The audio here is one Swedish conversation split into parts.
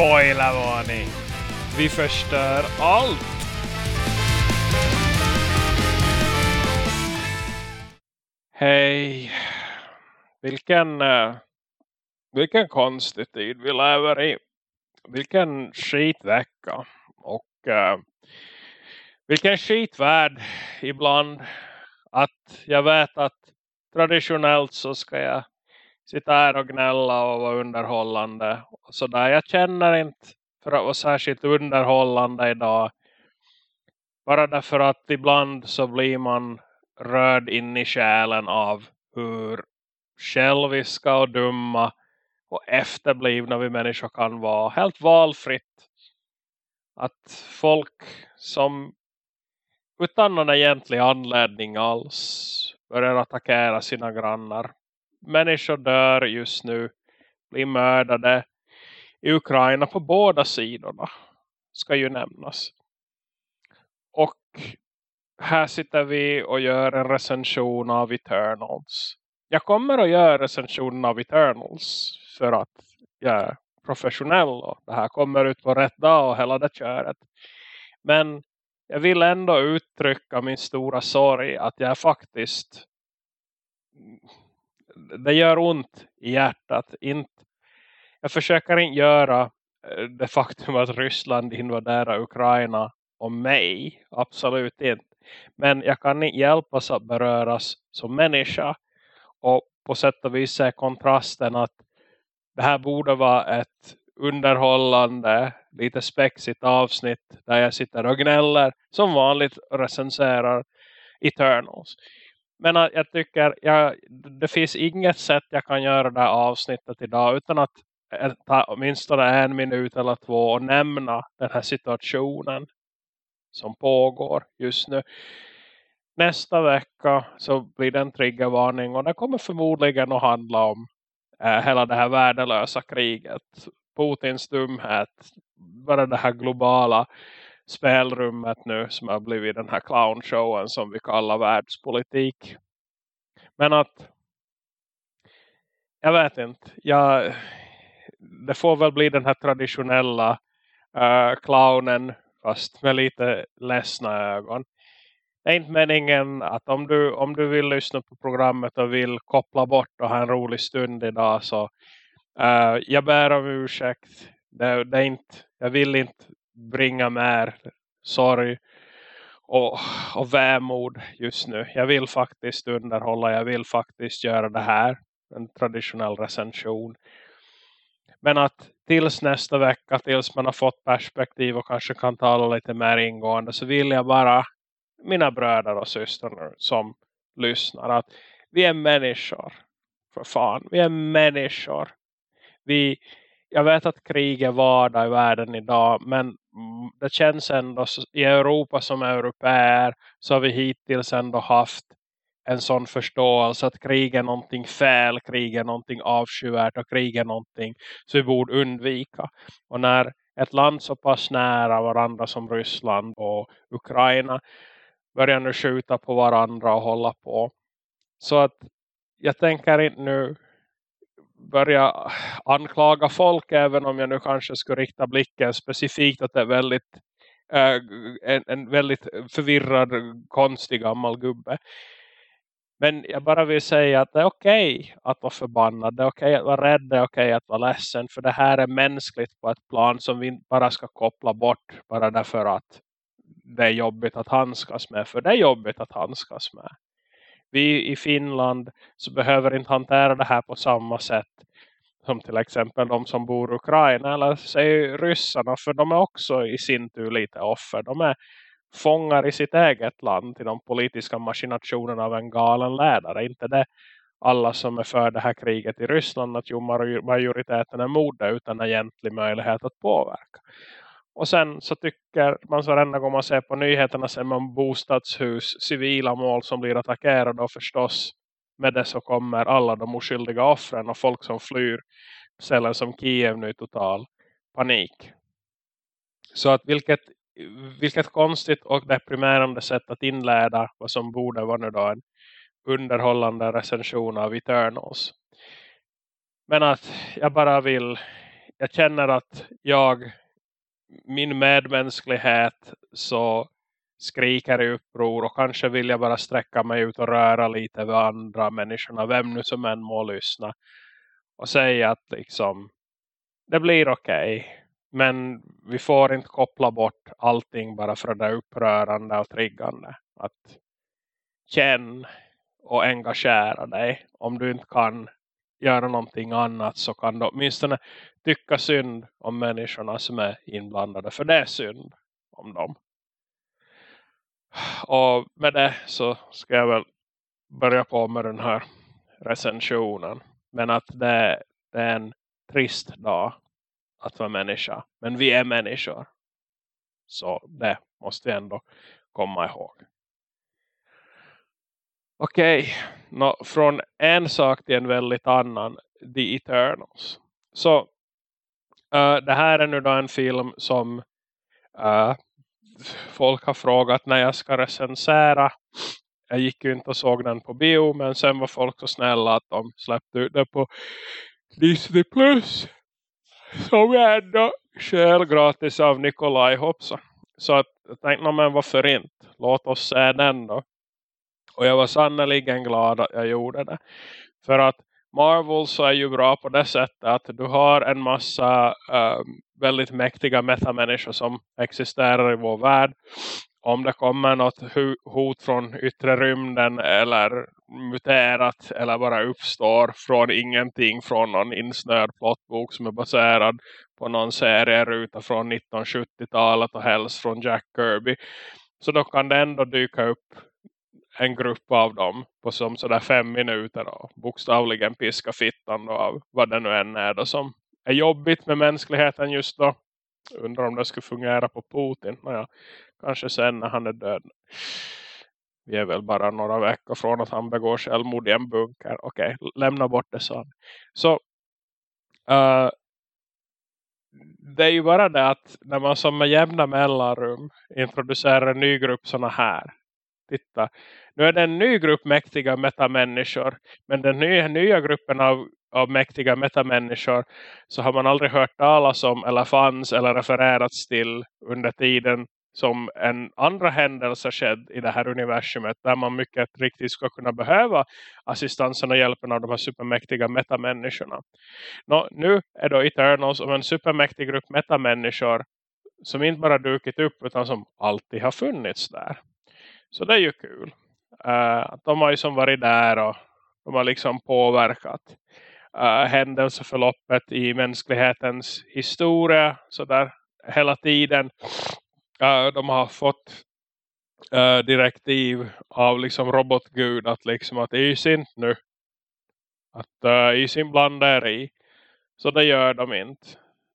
Spoilervarning! Vi förstör allt! Hej! Vilken, eh, vilken konstig tid vi lever i. Vilken skitvecka. Och uh, vilken skitvärld ibland. Att jag vet att traditionellt så ska jag sitta här och gnälla och vara underhållande. Och sådär. Jag känner inte för att vara särskilt underhållande idag. Bara därför att ibland så blir man rörd in i själen av hur själviska och dumma och efterblivna vi människor kan vara. Helt valfritt. Att folk som utan någon egentlig anledning alls börjar attackera sina grannar människor dör just nu. Blir mördade i Ukraina på båda sidorna. Ska ju nämnas. Och här sitter vi och gör en recension av Eternals. Jag kommer att göra recensionen av Eternals. För att jag är professionell. Och det här kommer ut på rätt dag och hela det köret. Men jag vill ändå uttrycka min stora sorg att jag faktiskt det gör ont i hjärtat. Inte, jag försöker inte göra eh, det faktum att Ryssland invaderar Ukraina om mig. Absolut inte. Men jag kan inte hjälpas att beröras som människa. Och på sätt och vis är kontrasten att det här borde vara ett underhållande, lite spexigt avsnitt där jag sitter och gnäller som vanligt recenserar Eternals. Men äh, jag tycker jag, det finns inget sätt jag kan göra det här avsnittet idag utan att äh, ta åtminstone en minut eller två och nämna den här situationen som pågår just nu. Nästa vecka så blir det en triggervarning och det kommer förmodligen att handla om eh, hela det här värdelösa kriget. Putins dumhet, bara det här globala spelrummet nu som har blivit den här clownshowen som vi kallar världspolitik. Men att jag vet inte. Jag, det får väl bli den här traditionella uh, clownen fast med lite ledsna ögon. Det är inte meningen att om du, om du vill lyssna på programmet och vill koppla bort och ha en rolig stund idag så uh, jag bär om ursäkt. Det, det är inte, jag vill inte bringa mer sorg och, och vämod just nu. Jag vill faktiskt underhålla, jag vill faktiskt göra det här. En traditionell recension. Men att tills nästa vecka, tills man har fått perspektiv och kanske kan tala lite mer ingående så vill jag bara mina bröder och systrar som lyssnar att vi är människor. För fan, vi är människor. Vi, jag vet att krig är vardag i världen idag men mm, det känns ändå i Europa som europeer så har vi hittills ändå haft en sån förståelse att krig är någonting fel, krig är någonting avskyvärt och krig är någonting som vi borde undvika. Och när ett land så pass nära varandra som Ryssland och Ukraina börjar nu skjuta på varandra och hålla på. Så att jag tänker inte nu börja anklaga folk även om jag nu kanske skulle rikta blicken specifikt att det är väldigt äh, en, en väldigt förvirrad konstig gammal gubbe. Men jag bara vill säga att det är okej okay att vara förbannad. Det är okej okay att vara rädd. Det är okej okay att vara ledsen. För det här är mänskligt på ett plan som vi bara ska koppla bort. Bara därför att det är jobbigt att handskas med. För det är jobbigt att handskas med vi i Finland så behöver inte hantera det här på samma sätt som till exempel de som bor i Ukraina eller säg ryssarna för de är också i sin tur lite offer. De är fångar i sitt eget land i de politiska maskinationerna av en galen ledare. Inte det alla som är för det här kriget i Ryssland att jo majoriteten är emot det utan egentlig möjlighet att påverka. Och sen så tycker man så varenda gång man ser på nyheterna ser man bostadshus, civila mål som blir attackerade och förstås med det så kommer alla de oskyldiga offren och folk som flyr ställen som Kiev nu i total panik. Så att vilket, vilket konstigt och deprimerande sätt att inleda vad som borde vara nu då en underhållande recension av Eternals. Men att jag bara vill jag känner att jag min medmänsklighet så skriker i uppror och kanske vill jag bara sträcka mig ut och röra lite vid andra människorna, vem nu som än må lyssna och säga att liksom det blir okej okay, men vi får inte koppla bort allting bara för det är upprörande och triggande. Att känn och engagera dig om du inte kan göra någonting annat så kan du åtminstone tycka synd om människorna som är inblandade. För det är synd om dem. Och med det så ska jag väl börja på med den här recensionen. Men att det, det är en trist dag att vara människa. Men vi är människor. Så det måste vi ändå komma ihåg. Okej, okay. no, från en sak till en väldigt annan. The Eternals. Så uh, det här är nu då en film som uh, folk har frågat när jag ska recensera. Jag gick ju inte och såg den på bio men sen var folk så snälla att de släppte ut den på Disney Plus. Som jag ändå själv gratis av Nikolaj Hoppsa. Så att jag tänkte, men varför inte? Låt oss se den då. Och jag var sannoliken glad att jag gjorde det. För att Marvel så är ju bra på det sättet att du har en massa uh, väldigt mäktiga metamänniskor som existerar i vår värld. Om det kommer något hot från yttre rymden eller muterat eller bara uppstår från ingenting från någon insnörd plottbok som är baserad på någon serieruta från 1970-talet och helst från Jack Kirby. Så då kan det ändå dyka upp en grupp av dem på som sådär fem minuter och bokstavligen piska fittan då av vad det nu än är då som är jobbigt med mänskligheten just då. Undrar om det skulle fungera på Putin. Naja, kanske sen när han är död. Vi är väl bara några veckor från att han begår självmord i en bunker. Okej, okay, lämna bort det så. Så uh, det är ju bara det att när man som med jämna mellanrum introducerar en ny grupp sådana här titta. Nu är det en ny grupp mäktiga metamänniskor. Men den nya, nya gruppen av, av mäktiga metamänniskor så har man aldrig hört talas om eller fanns eller refererats till under tiden som en andra händelse skedd i det här universumet där man mycket riktigt ska kunna behöva assistansen och hjälpen av de här supermäktiga metamänniskorna. Nå, nu är då Eternals om en supermäktig grupp metamänniskor som inte bara dukit upp utan som alltid har funnits där. Så det är ju kul. Uh, de har ju som varit där och de har liksom påverkat uh, händelseförloppet i mänsklighetens historia så där hela tiden. Uh, de har fått uh, direktiv av liksom robotgud att liksom att is inte nu. Att uh, is inte blandar i. Så det gör de inte.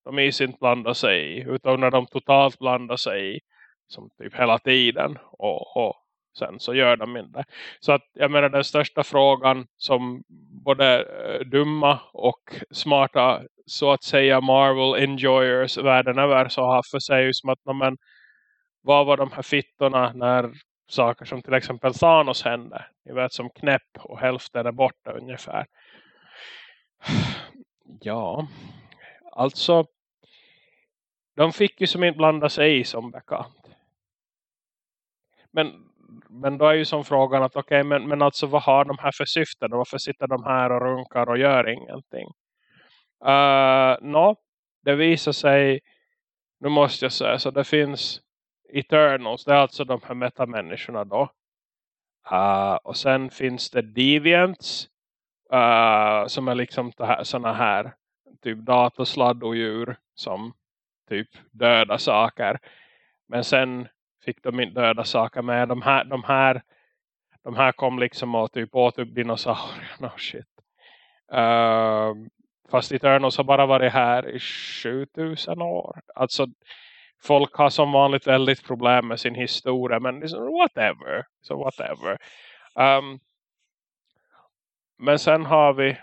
De is inte blandar sig i. Utan när de totalt blandar sig i. Som typ hela tiden. Och, och sen så gör de inte. Så att jag menar den största frågan som både eh, dumma och smarta så att säga Marvel enjoyers världen över så har för sig som att men, vad var de här fittorna när saker som till exempel Thanos hände. Ni vet som knäpp och hälften är borta ungefär. Ja, alltså de fick ju som inte blanda sig i som bekant. Men men då är ju som frågan att okej, okay, men, men alltså vad har de här för syften? Varför sitter de här och runkar och gör ingenting? Eh, uh, no, det visar sig, nu måste jag säga, så det finns Eternals, det är alltså de här metamänniskorna då. Uh, och sen finns det Deviants, uh, som är liksom sådana här typ datorsladdodjur som typ döda saker. Men sen fick de inte döda saker med. De här, de här, de här kom liksom och typ åt upp dinosaurierna och shit. Uh, fast Eternals har bara varit här i 7000 år. Alltså folk har som vanligt väldigt problem med sin historia. Men liksom, whatever. Så whatever. Um, men sen har vi,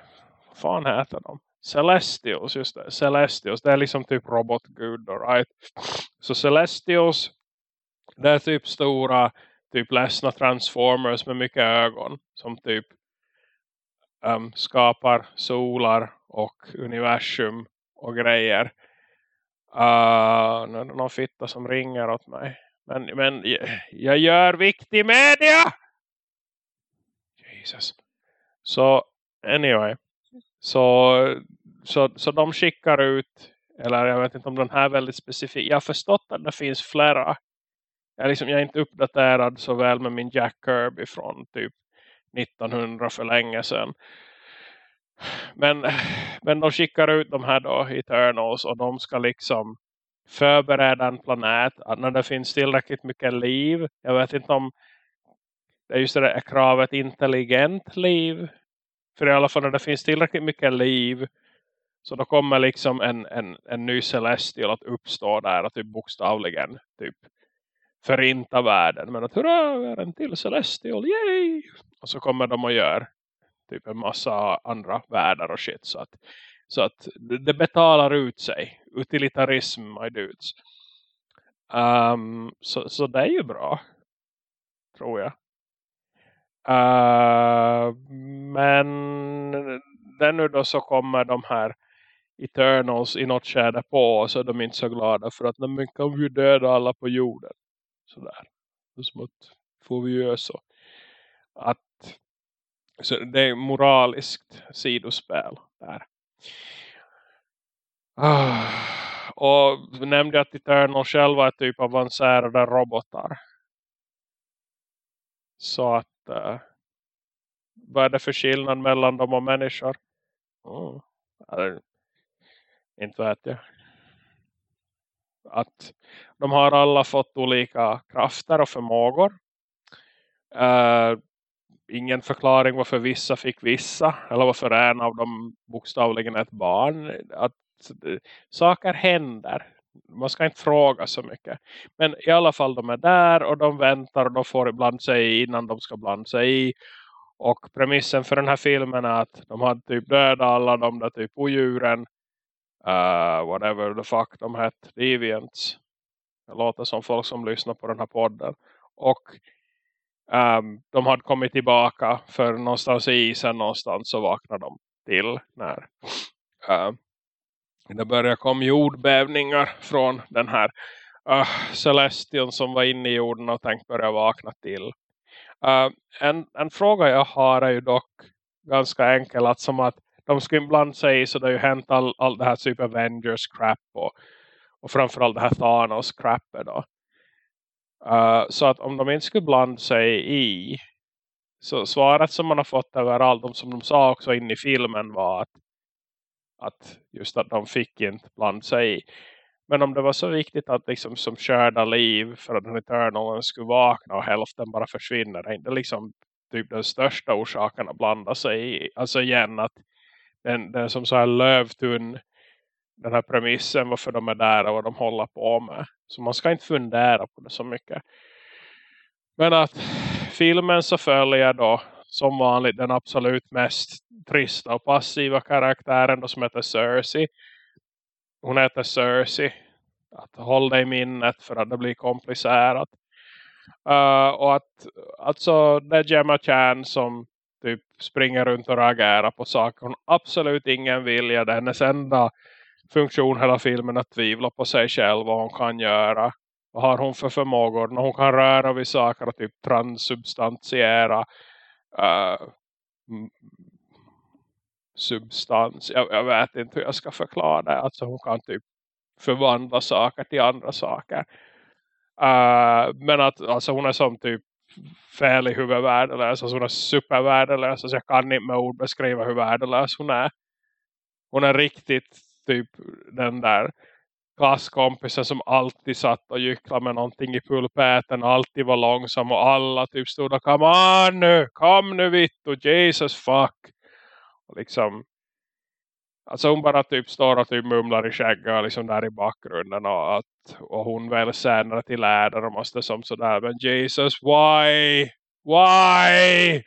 vad fan heter de? Celestials, just det. Celestials, det är liksom typ robotgudar, right? Så Celestials det är typ stora, typ ledsna transformers med mycket ögon. Som typ um, skapar solar och universum och grejer. Uh, nu är det någon fitta som ringer åt mig. Men, men jag gör viktig media! Jesus. Så anyway. Så, så, så de skickar ut eller jag vet inte om den här är väldigt specifik. Jag har förstått att det finns flera. Jag är, liksom, jag är inte uppdaterad så väl med min Jack Kirby från typ 1900 för länge sedan. Men, men de skickar ut de här då, Eternals, och de ska liksom förbereda en planet när det finns tillräckligt mycket liv. Jag vet inte om det är just det där kravet intelligent liv. För i alla fall när det finns tillräckligt mycket liv så då kommer liksom en, en, en ny Celestial att uppstå där och typ bokstavligen typ förinta världen. Men att hurra, vi är en till Celestial, yay! Och så kommer de och gör typ en massa andra världar och shit. Så att, så att det betalar ut sig. Utilitarism, my dudes. Um, så, så det är ju bra. Tror jag. Uh, men den nu då så kommer de här Eternals i något skärde på så är de inte så glada för att de kan ju döda alla på jorden. Sådär. Som att får vi göra så. Att så det är moraliskt sidospel där. Ah, och nämnde att Eternal själva är typ avancerade robotar. Så att uh, vad är det för skillnad mellan dem och människor? Mm. Inte vet jag. Att de har alla fått olika krafter och förmågor. Uh, ingen förklaring varför vissa fick vissa. Eller varför en av dem bokstavligen ett barn. Att saker händer. Man ska inte fråga så mycket. Men i alla fall de är där och de väntar och de får ibland sig innan de ska blanda sig i. Och premissen för den här filmen är att de har typ dödat alla de där typ odjuren uh, whatever the fuck de hette, Deviants. Det låter som folk som lyssnar på den här podden. Och um, de hade kommit tillbaka för någonstans i isen någonstans så vaknade de till när uh, det började komma jordbävningar från den här uh, Celestion som var inne i jorden och tänkte börja vakna till. Uh, en, en fråga jag har är ju dock ganska enkel att som att de skulle ibland säga så det har ju hänt all, all det här typ Avengers crap och, och framförallt det här Thanos crap då. Uh, så att om de inte skulle blanda sig i så svaret som man har fått överallt, de som de sa också in i filmen var att, att just att de fick inte blanda sig i. Men om det var så viktigt att liksom som körda liv för att den Eternalen skulle vakna och hälften bara försvinner, det är inte liksom typ den största orsaken att blanda sig i. Alltså igen att den, den som så här lövtunn den här premissen varför de är där och vad de håller på med. Så man ska inte fundera på det så mycket. Men att filmen så följer då som vanligt den absolut mest trista och passiva karaktären då som heter Cersei. Hon heter Cersei. Att håll dig i minnet för att det blir komplicerat. Uh, och att alltså det är Gemma Chan som typ springer runt och reagerar på saker hon absolut ingen vilja. Det är hennes enda funktion hela filmen att tvivla på sig själv vad hon kan göra. Vad har hon för förmågor när hon kan röra vid saker och typ transsubstantiera uh, substans. Jag, jag, vet inte hur jag ska förklara det. Alltså hon kan typ förvandla saker till andra saker. Uh, men att alltså hon är som typ fel i huvud värdelös. Alltså hon är supervärdelös. Alltså jag kan inte med ord beskriva hur värdelös hon är. Hon är riktigt typ den där klasskompisen som alltid satt och gycklade med någonting i pulpeten. Alltid var långsam och alla typ stod och kom nu, kom nu vitt och Jesus fuck. Och liksom Alltså hon bara typ står och typ mumlar i skägget liksom där i bakgrunden och, att, och hon väl senare till läder och måste som sådär men Jesus why? Why?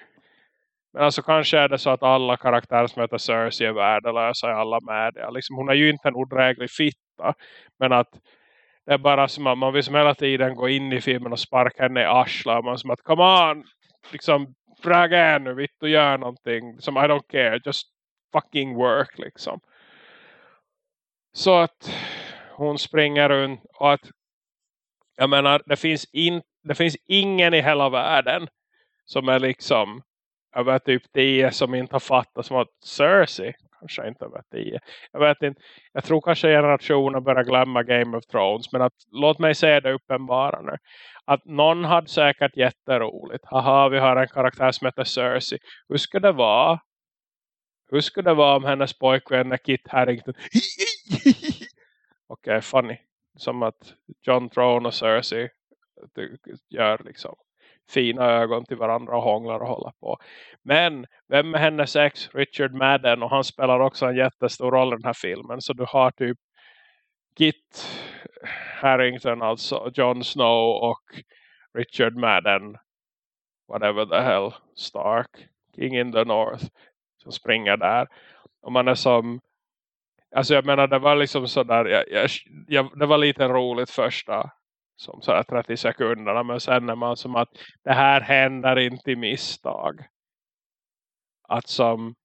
Men alltså kanske är det så att alla karaktärer som heter Cersei är värdelösa i alla medier liksom, hon är ju inte en odräglig fitta men att det är bara som att man vill som hela tiden gå in i filmen och sparka henne i arsla och man som att come on! Liksom drag nu vitt och gör någonting. Som I don't care just fucking work liksom. Så att hon springer runt och att jag menar det finns, in, det finns ingen i hela världen som är liksom över typ 10 som inte har fattat som att Cersei kanske inte över 10. Jag vet inte, jag tror kanske generationen börjar glömma Game of Thrones men att låt mig säga det uppenbara nu. Att någon hade säkert jätteroligt. Haha, vi har en karaktär som heter Cersei. Hur skulle det vara? Hur skulle det vara om hennes pojkvän är Kit Harington? Okej, okay, funny. Som att John Throne och Cersei gör liksom fina ögon till varandra och hånglar och håller på. Men vem är hennes ex? Richard Madden och han spelar också en jättestor roll i den här filmen. Så du har typ Kit Harrington, alltså Jon Snow och Richard Madden, whatever the hell, Stark, King in the North, som springer där. Och man är som, alltså jag menar det var liksom sådär, jag, jag, jag, det var lite roligt första som så 30 sekunderna. Men sen är man som att det här händer inte i misstag. Att som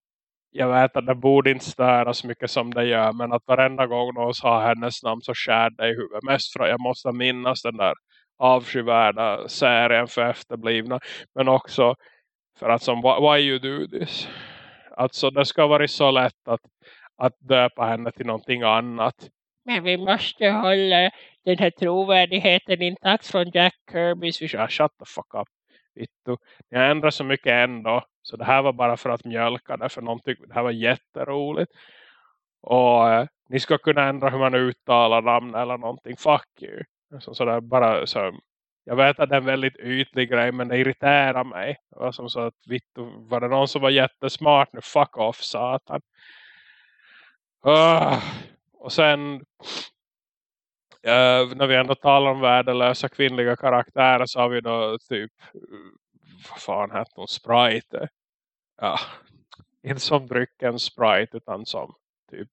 jag vet att det borde inte störa så mycket som det gör. Men att varenda gång någon sa hennes namn så skär det i huvudet. Mest för att jag måste minnas den där avskyvärda serien för efterblivna. Men också för att som why you do this. Alltså det ska vara så lätt att, att döpa henne till någonting annat. Men vi måste hålla den här trovärdigheten intakt från Jack Kirbys vision. Ah, shut the fuck up. Vittu. Ni har ändrat så mycket ändå. Så det här var bara för att mjölka det. För någon tyckte det här var jätteroligt. Och eh, ni ska kunna ändra hur man uttalar namn eller någonting. Fuck you. Så, så där, bara så, jag vet att det är en väldigt ytlig grej. Men det irriterar mig. Det var som så att vittu, var det någon som var jättesmart nu? Fuck off satan. Uh, och sen Uh, när vi ändå talar om värdelösa kvinnliga karaktärer så har vi då typ vad fan hette hon? Sprite. Ja, inte som drycken Sprite utan som typ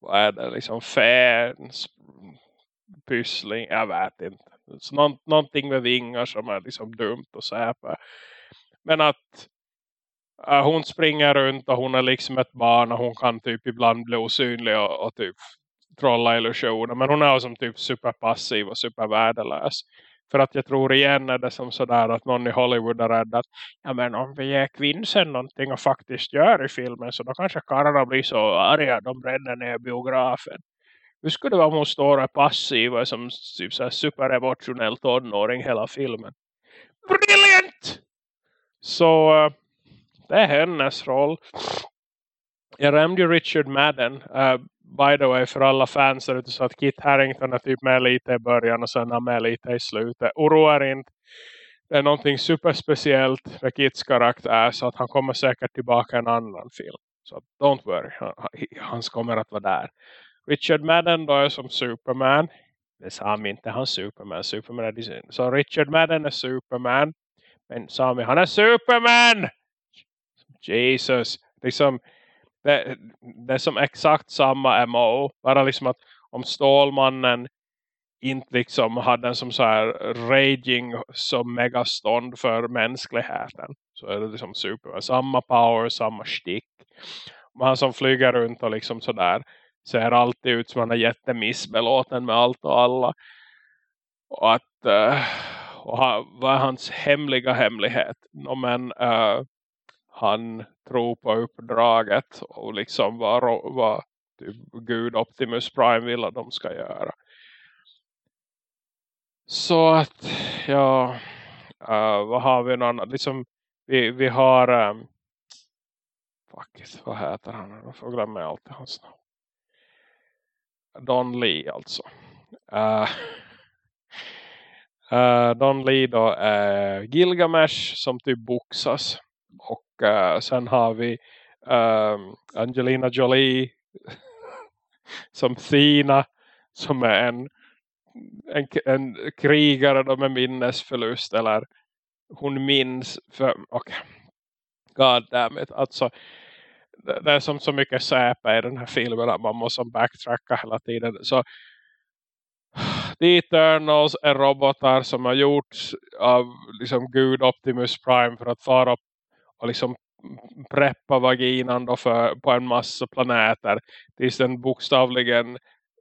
vad är det liksom fän pyssling, jag vet inte. Så nå någonting med vingar som är liksom dumt och säpa. Men att äh, hon springer runt och hon är liksom ett barn och hon kan typ ibland bli osynlig och, och typ trolla illusioner. Men hon är som typ superpassiv och supervärdelös. För att jag tror igen är det som sådär att någon i Hollywood är rädd att ja men om vi ger kvinnsen någonting och faktiskt gör i filmen så då kanske karlarna blir så arga de bränner ner biografen. Hur skulle det vara om hon står och är passiv och som typ så superemotionell tonåring hela filmen? Brilliant! Så äh, det är hennes roll. Jag nämnde ju Richard Madden. Uh, by the way för alla fans där ute så att Kit Harington är typ med lite i början och sen är med lite i slutet. Oroa inte. Det är någonting superspeciellt med Kits karaktär så att han kommer säkert tillbaka i en annan film. Så don't worry, han, han kommer att vara där. Richard Madden då är som Superman. Det sa han inte, han Superman. Superman är Disney. Så Richard Madden är Superman. Men Sami, han är Superman! Jesus. Liksom, det, det är som exakt samma MO. Bara liksom att om Stålmannen inte liksom hade en som så här raging som megastånd för mänskligheten. Så är det liksom Superman. Samma power, samma stick. Man han som flyger runt och liksom sådär ser alltid ut som han är jättemissbelåten med allt och alla. Och att äh, uh, och vad är hans hemliga hemlighet? No, men uh, han tror på uppdraget och liksom vad, vad typ Gud Optimus Prime vill att de ska göra. Så att, ja, uh, vad har vi någon, liksom, vi, vi har, um, fuck it, vad heter han? Jag får glömma alltid hans namn. Don Lee alltså. Uh, uh, Don Lee då är Gilgamesh som typ boxas och uh, sen har vi ehm, Angelina Jolie som Thina som är en, en, en krigare då med minnesförlust eller hon minns för okay. god damn it alltså det, är som så mycket säpe i den här filmen att man måste backtracka hela tiden så The Eternals är robotar uh, som har gjorts av liksom Gud Optimus Prime för att fara och liksom preppa vaginan då för, på en massa planeter. Tills den bokstavligen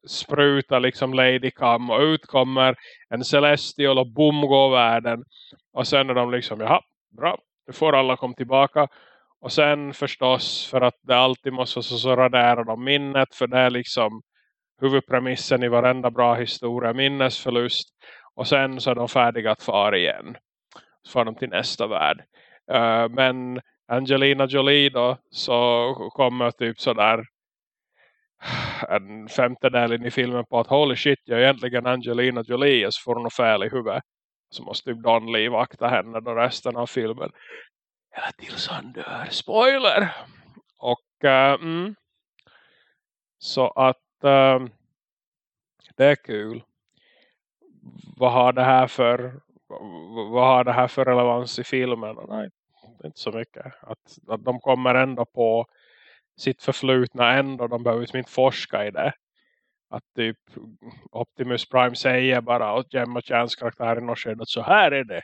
sprutar liksom Ladycam och utkommer en Celestial och boom går världen. Och sen är de liksom, jaha, bra, nu får alla komma tillbaka och sen förstås för att det alltid måste så, så raderar de minnet för det är liksom huvudpremissen i varenda bra historia, minnesförlust och sen så är de färdiga att fara igen så far de till nästa värld uh, men Angelina Jolie då så kommer typ sådär en femtedel in i filmen på att holy shit, jag är egentligen Angelina Jolie så får hon något fel i huvudet. Så måste typ Don Lee vakta henne då resten av filmen. Eller tills han dör. Spoiler! Och uh, mm, så att uh, det är kul. Vad har det här för vad har det här för relevans i filmen? Nej, inte så mycket. Att, att de kommer ändå på sitt förflutna ändå. De behöver liksom inte forska i det. Att typ Optimus Prime säger bara åt Gemma Chans karaktär i något att så här är det.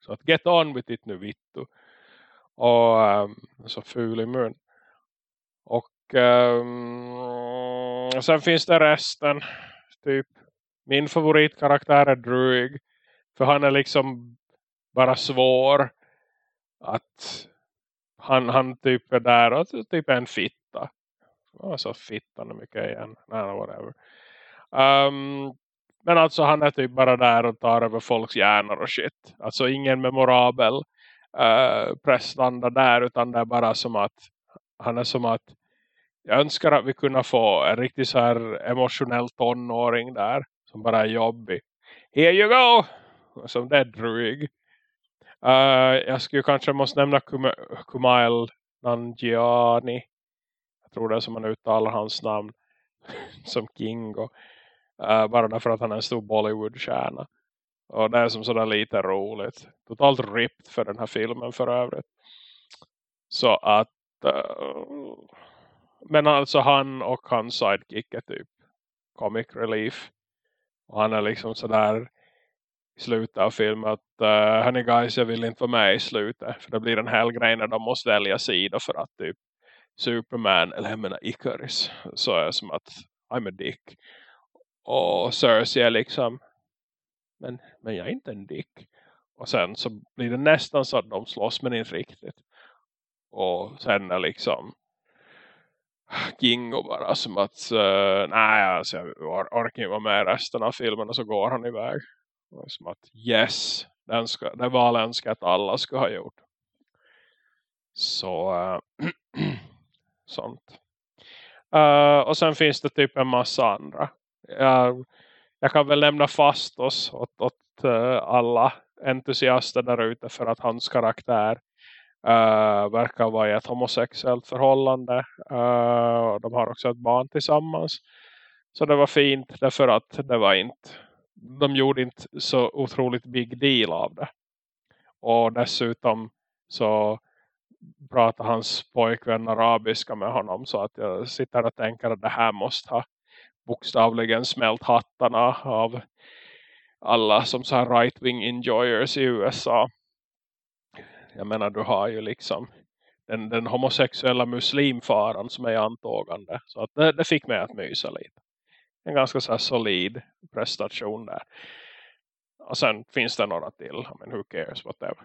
Så att get on with it nu vittu. Och um, så ful i mun. Och um, sen finns det resten. Typ min favoritkaraktär är Druig. För han är liksom bara svår att han, han typ är där och typ är en fitta. Alltså fittan är mycket igen. Nah, whatever. Um, men alltså han är typ bara där och tar över folks hjärnor och shit. Alltså ingen memorabel Eh, presslanda där utan det är bara som att han är som att jag önskar att vi kunde få en riktigt så här emotionell tonåring där som bara är jobbig. Here you go! Som det är dryg. Uh, jag skulle kanske måste nämna Kum Kumail Nanjiani. Jag tror det är som man uttalar hans namn. som Kingo. Uh, bara därför att han är en stor Bollywood-kärna. Och det är som sådär lite roligt. Totalt ripped för den här filmen för övrigt. Så att... Uh, men alltså han och hans sidekick är typ comic relief. Och han är liksom sådär i slutet av filmen att uh, hörni guys jag vill inte vara med i slutet för det blir en hel grej när de måste välja sida för att typ Superman eller jag menar Icarus så är det som att I'm a dick och Cersei är liksom men, men jag är inte en dick och sen så blir det nästan så att de slåss men inte riktigt och sen är liksom Kingo bara som att uh, nej alltså jag orkar inte vara med resten av filmen och så går han iväg som att yes, den, ska, den valen önskar att alla ska ha gjort. Så uh, sånt. Uh, och sen finns det typ en massa andra. Uh, jag kan väl lämna fast oss åt, åt uh, alla entusiaster där ute för att hans karaktär uh, verkar vara i ett homosexuellt förhållande. Uh, de har också ett barn tillsammans. Så det var fint därför att det var inte de gjorde inte så otroligt big deal av det. Och dessutom så pratar hans pojkvän arabiska med honom så att jag sitter och tänker att det här måste ha bokstavligen smält hattarna av alla som så här right-wing enjoyers i USA. Jag menar du har ju liksom den, den homosexuella muslimfaran som är i antågande. Så att det, det fick mig att mysa lite en ganska så solid prestation där. Och sen finns det några till. Men who cares, whatever.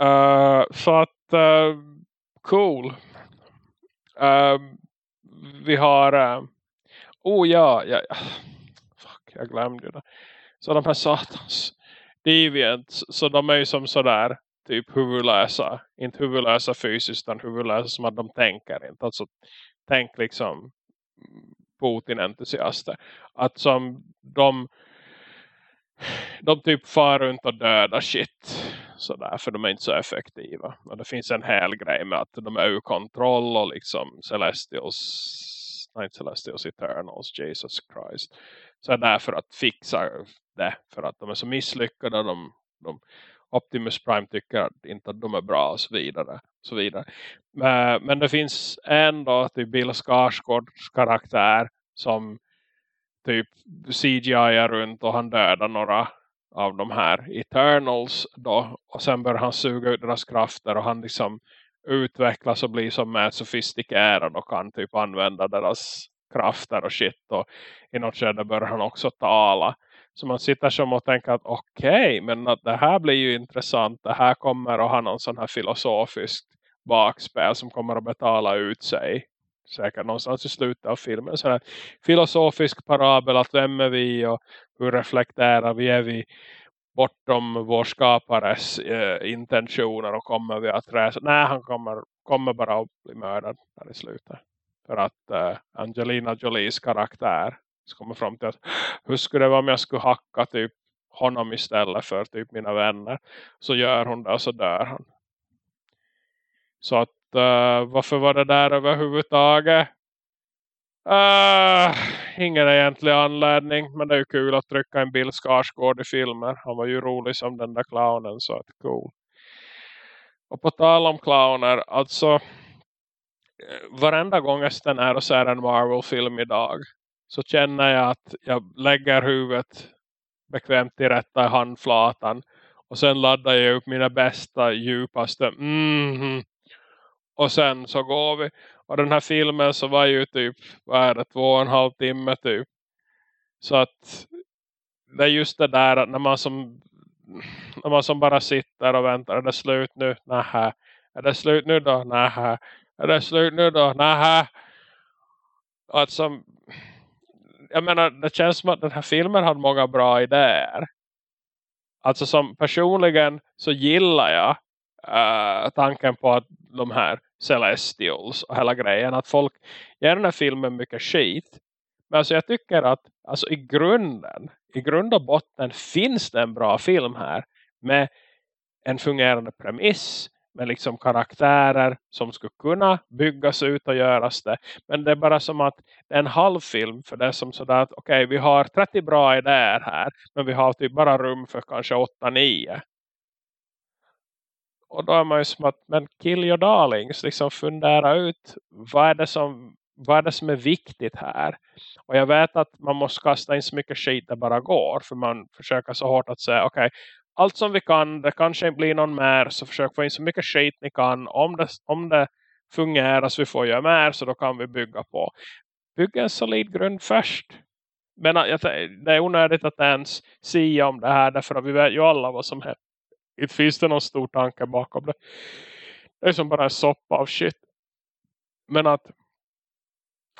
Uh, så att, uh, cool. Uh, vi har, uh, oh ja, ja, fuck, jag glömde det. Så de här satans deviants, så de är ju som sådär typ huvudlösa, inte huvudlösa fysiskt utan huvudlösa som att de tänker inte. Alltså tänk liksom Putin-entusiaster. Att som de de typ far runt och dödar shit sådär, för de är inte så effektiva. Och det finns en hel grej med att de är ur kontroll och liksom Celestials, nej Celestials Eternals, Jesus Christ. Så är därför att fixa det, för att de är så misslyckade. De, de, Optimus Prime tycker inte att de är bra och så vidare. Så vidare. Men, men det finns ändå typ Bill Skarsgårds karaktär som typ CGI är runt och han dödar några av de här Eternals då. Och sen börjar han suga ut deras krafter och han liksom utvecklas och bli som mer sofistikerad och kan typ använda deras krafter och shit och i något skede börjar han också tala. Så man sitter som och tänker att okej, okay, men att det här blir ju intressant. Det här kommer att ha någon sån här filosofisk bakspel som kommer att betala ut sig. Säkert någonstans i slutet av filmen. Så här filosofisk parabel att vem är vi och hur reflekterar vi? Är vi bortom vår skapares eh, intentioner och kommer vi att resa? Nej, han kommer, kommer bara att bli mördad där i slutet. För att eh, Angelina Jolies karaktär så kommer fram till att hur skulle det vara om jag skulle hacka typ honom istället för typ mina vänner. Så gör hon det och så dör han. Så att eh, varför var det där överhuvudtaget? Uh, ingen egentlig anledning. Men det är ju kul att trycka en Bill Skarsgård i filmer. Han var ju rolig som den där clownen. Så att cool. Och på tal om clowner. Alltså. Eh, varenda gång jag är och ser en Marvel-film idag. Så känner jag att jag lägger huvudet bekvämt i rätta i handflatan. Och sen laddar jag upp mina bästa, djupaste mm -hmm, och sen så går vi. Och den här filmen så var ju typ, vad är det, två och en halv timme typ. Så att det är just det där att när man som, när man som bara sitter och väntar. Är det slut nu? Nähä. Är det slut nu då? Nähä. Är det slut nu då? Nähä. Att som, jag menar, det känns som att den här filmen hade många bra idéer. Alltså som personligen så gillar jag uh, tanken på att de här Celestials och hela grejen. Att folk ger den här filmen mycket skit. Men alltså jag tycker att alltså i grunden, i grund och botten finns det en bra film här. Med en fungerande premiss. Med liksom karaktärer som skulle kunna byggas ut och göras det. Men det är bara som att det är en halv film. För det är som sådär att okej okay, vi har 30 bra idéer här. Men vi har typ bara rum för kanske 8-9 och då är man ju som att, men kill your darlings, liksom fundera ut vad är det som, vad är, det som är viktigt här. Och jag vet att man måste kasta in så mycket skit det bara går, för man försöker så hårt att säga, okej, okay, allt som vi kan, det kanske inte blir någon mer, så försök få in så mycket skit ni kan, om det, om det fungerar så vi får göra mer, så då kan vi bygga på. Bygga en solid grund först. Men det är onödigt att ens säga om det här, därför att vi vet ju alla vad som händer inte finns det någon stor tanke bakom det. Det är som bara en soppa av shit. Men att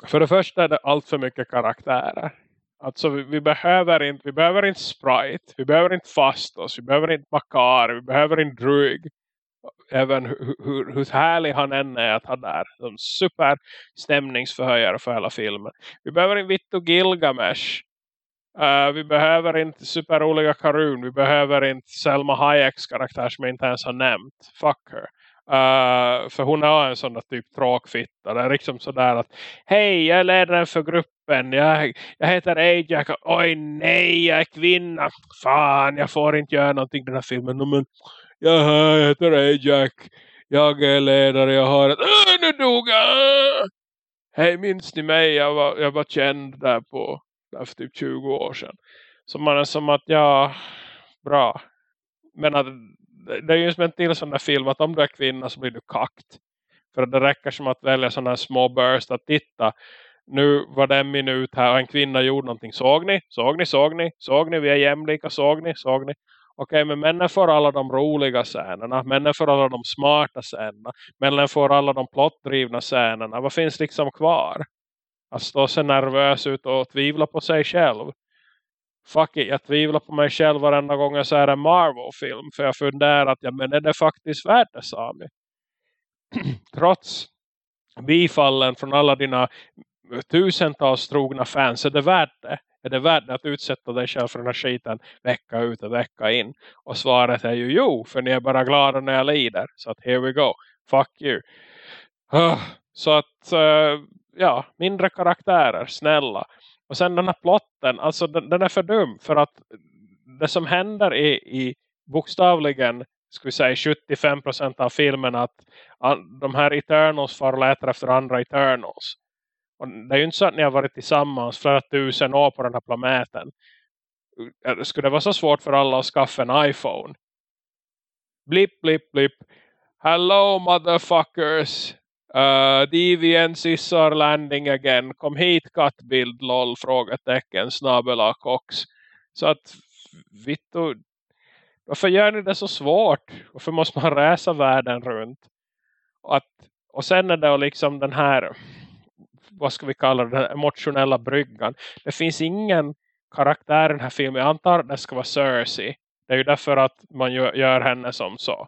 för det första är det allt för mycket karaktärer. Alltså vi, vi, behöver inte vi behöver inte Sprite, vi behöver inte Fastos, vi behöver inte Makar, vi behöver inte Drug. Även hur, hur, hur härlig han än är att ha där. Som super stämningsförhöjare för hela filmen. Vi behöver inte Vittu Gilgamesh. Uh, vi behöver inte superroliga Karun. Vi behöver inte Selma Hayeks karaktär som jag inte ens har nämnt. Fuck her. Uh, för hon är en sån där typ tråkfitta. Det är liksom sådär att Hej, jag är ledaren för gruppen. Jag, jag heter Ajak. Oj nej, jag är kvinna. Fan, jag får inte göra någonting i den här filmen. Men, Jaha, jag heter Ajak. Jag är ledare. Jag har ett... Äh, nu dog jag! Hej, minns ni mig? Jag var, jag var känd där på för typ 20 år sedan. Så man är som att, ja, bra. Men att, det är ju som en till sån där film att om du är kvinna så blir du kakt. För att det räcker som att välja sådana här små burst att titta. Nu var det en minut här och en kvinna gjorde någonting. Såg ni? Såg ni? Såg ni? Såg ni? Vi är jämlika. Såg ni? Såg ni? Okej, men männen får alla de roliga scenerna. Männen får alla de smarta scenerna. Männen får alla de plottdrivna scenerna. Vad finns liksom kvar? Att stå så nervös ut och tvivla på sig själv. Fuck it, jag tvivlar på mig själv varenda gång jag ser en Marvel-film. För jag funderar att ja, men är det faktiskt värt det, Sami? Trots bifallen från alla dina tusentals trogna fans, är det värt det? Är det värt att utsätta dig själv för den här skiten vecka ut och vecka in? Och svaret är ju jo, för ni är bara glada när jag lider. Så att here we go. Fuck you. Så att uh, ja, mindre karaktärer, snälla. Och sen den här plotten, alltså den, den är för dum för att det som händer i, i bokstavligen skulle vi säga 75% av filmen att de här Eternals far letar efter andra Eternals. Och det är ju inte så att ni har varit tillsammans flera tusen år på den här planeten. Skulle det vara så svårt för alla att skaffa en iPhone? Blipp, blipp, blipp. Hello motherfuckers. Eh, uh, Deviants is landing again. Kom hit kattbild lol frågetecken snabela kox. Så att Vittu, varför gör ni det så svårt? Varför måste man resa världen runt? Och, att, och sen är det liksom den här vad ska vi kalla det, den emotionella bryggan. Det finns ingen karaktär i den här filmen. Jag antar att det ska vara Cersei. Det är ju därför att man gör henne som så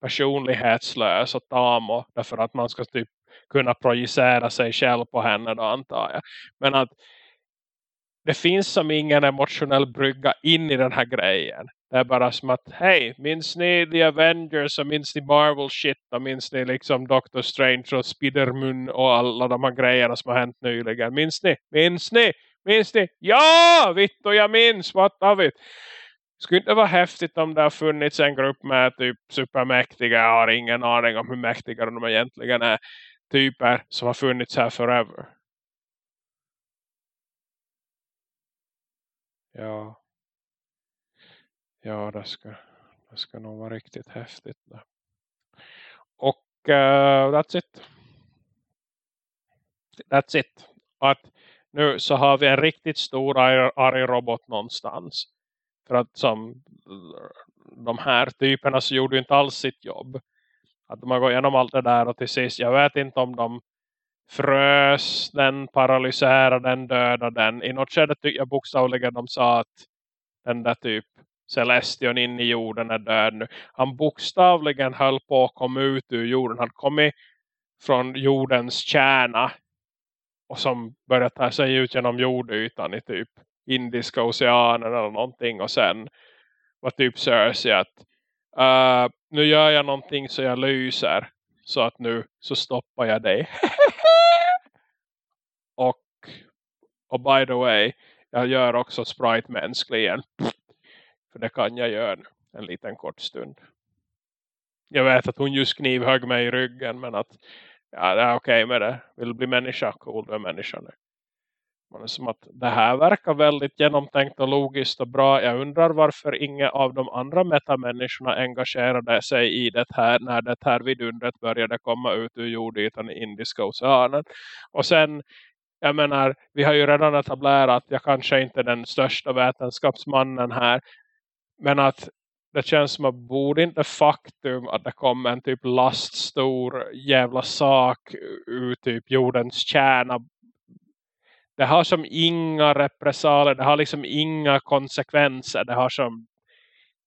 personlighetslös och tam och därför att man ska typ kunna projicera sig själv på henne då antar jag. Men att det finns som ingen emotionell brygga in i den här grejen. Det är bara som att, hej, minns ni The Avengers och minns ni Marvel shit och minns ni liksom Doctor Strange och Spiderman och alla de här grejerna som har hänt nyligen. Minns ni? Minns ni? Minns ni? Ja, vitt och jag minns, what of it? Skulle inte vara häftigt om det har funnits en grupp med typ supermäktiga, jag har ingen aning om hur mäktiga de egentligen är, typer som har funnits här forever. Ja. Ja, det ska, det ska nog vara riktigt häftigt. Där. Och uh, that's it. That's it. Att nu så har vi en riktigt stor arg robot någonstans. För att som de här typerna så gjorde ju inte alls sitt jobb. Att de har gått igenom allt det där och till sist, jag vet inte om de frös den, paralyserade den, dödade den. I något skede tycker jag bokstavligen de sa att den där typ Celestion in i jorden är död nu. Han bokstavligen höll på att komma ut ur jorden. Han kom från jordens kärna. Och som började ta sig ut genom jordytan i typ Indiska oceanen eller någonting. Och sen var typ Cersei att uh, nu gör jag någonting så jag lyser. Så att nu så stoppar jag dig. och, och by the way, jag gör också Sprite mänsklig igen. För det kan jag göra en liten kort stund. Jag vet att hon just knivhögg mig i ryggen. Men att ja, det är okej okay med det. Vill du bli människa, cool, du är människa nu. Man det är som att det här verkar väldigt genomtänkt och logiskt och bra. Jag undrar varför inga av de andra metamänniskorna engagerade sig i det här när det här vidundret började komma ut ur jordytan i Indiska oceanen. Och sen jag menar, vi har ju redan etablerat att jag kanske inte är den största vetenskapsmannen här. Men att det känns som att borde inte faktum att det kom en typ laststor jävla sak ur typ jordens kärna. Det har som inga repressalier, det har liksom inga konsekvenser. Det har som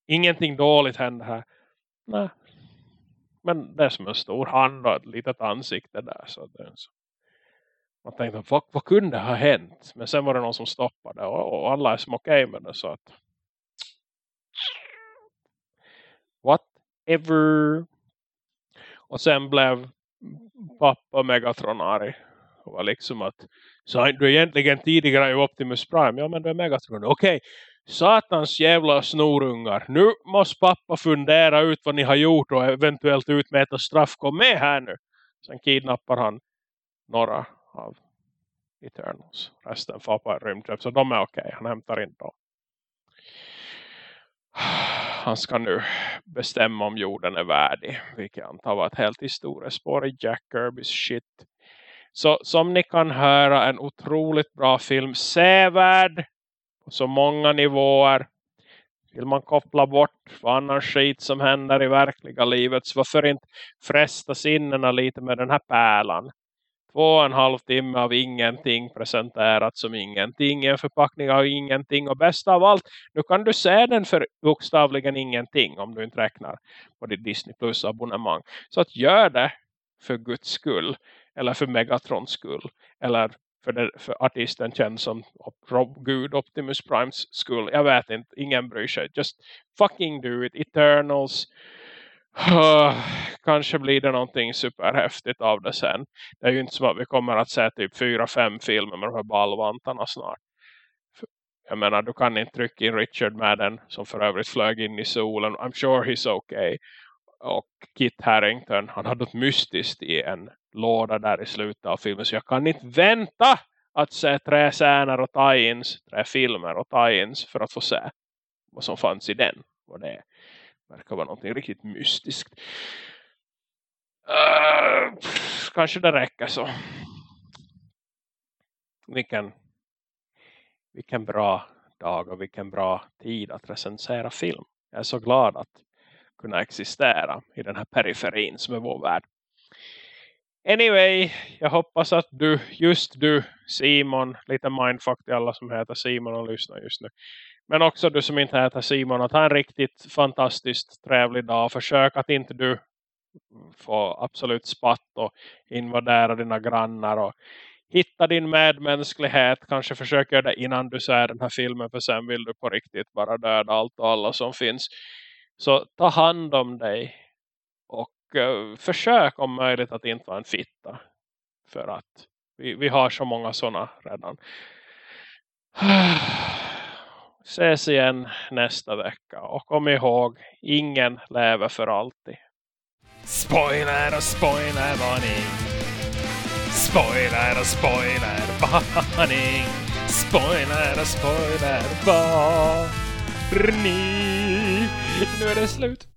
ingenting dåligt händer här. Nej. Men det är som en stor hand och ett litet ansikte där. Så det är så. Man tänkte, vad, vad kunde ha hänt? Men sen var det någon som stoppade och, och alla är som okej okay med det. Så att whatever. Och sen blev pappa Megatron arg. Och var liksom att, sa du egentligen tidigare i Optimus Prime? Ja men du är Megatron. Okej, okay. satans jävla snorungar. Nu måste pappa fundera ut vad ni har gjort och eventuellt utmäta straff. Kom med här nu. Sen kidnappar han några av Eternals. Resten får på en rymdköp. Så de är okej. Okay. Han hämtar in dem han ska nu bestämma om jorden är värdig. Vilket antar var ett helt historiespår i Jack Kirbys shit. Så som ni kan höra en otroligt bra film. Sevärd på så många nivåer. Vill man koppla bort vad annan skit som händer i verkliga livet. Så varför inte fresta sinnena lite med den här pärlan två och en halv timme av ingenting presenterat som ingenting. En förpackning av ingenting. Och bäst av allt, nu kan du se den för bokstavligen ingenting om du inte räknar på ditt Disney Plus abonnemang. Så att gör det för Guds skull. Eller för Megatrons skull. Eller för, det, för artisten känns som Gud Optimus Primes skull. Jag vet inte, ingen bryr sig. Just fucking do it. Eternals kanske blir det någonting superhäftigt av det sen. Det är ju inte som att vi kommer att se typ fyra, fem filmer med de här ballvantarna snart. Jag menar, du kan inte trycka in Richard Madden som för övrigt flög in i solen. I'm sure he's okay. Och Kit Harrington, han hade något mystiskt i en låda där i slutet av filmen. Så jag kan inte vänta att se tre scener och tie-ins, tre filmer och tie-ins för att få se vad som fanns i den. Vad det verkar vara någonting riktigt mystiskt. Uh, kanske det räcker så. Vilken, vilken bra dag och vilken bra tid att recensera film. Jag är så glad att kunna existera i den här periferin som är vår värld. Anyway, jag hoppas att du, just du Simon, lite mindfuck till alla som heter Simon och lyssnar just nu. Men också du som inte heter Simon, att ha en riktigt fantastiskt trevlig dag. Försök att inte du får absolut spatt och invadera dina grannar och hitta din medmänsklighet. Kanske försök göra det innan du ser den här filmen för sen vill du på riktigt bara döda allt och alla som finns. Så ta hand om dig och uh, försök om möjligt att inte vara en fitta. För att vi, vi har så många sådana redan. Ses igen nästa vecka. Och kom ihåg, ingen lever för alltid. Spoiler och spoiler varning. Spoiler och spoiler varning. Spoiler och spoiler varning. Nu är det slut.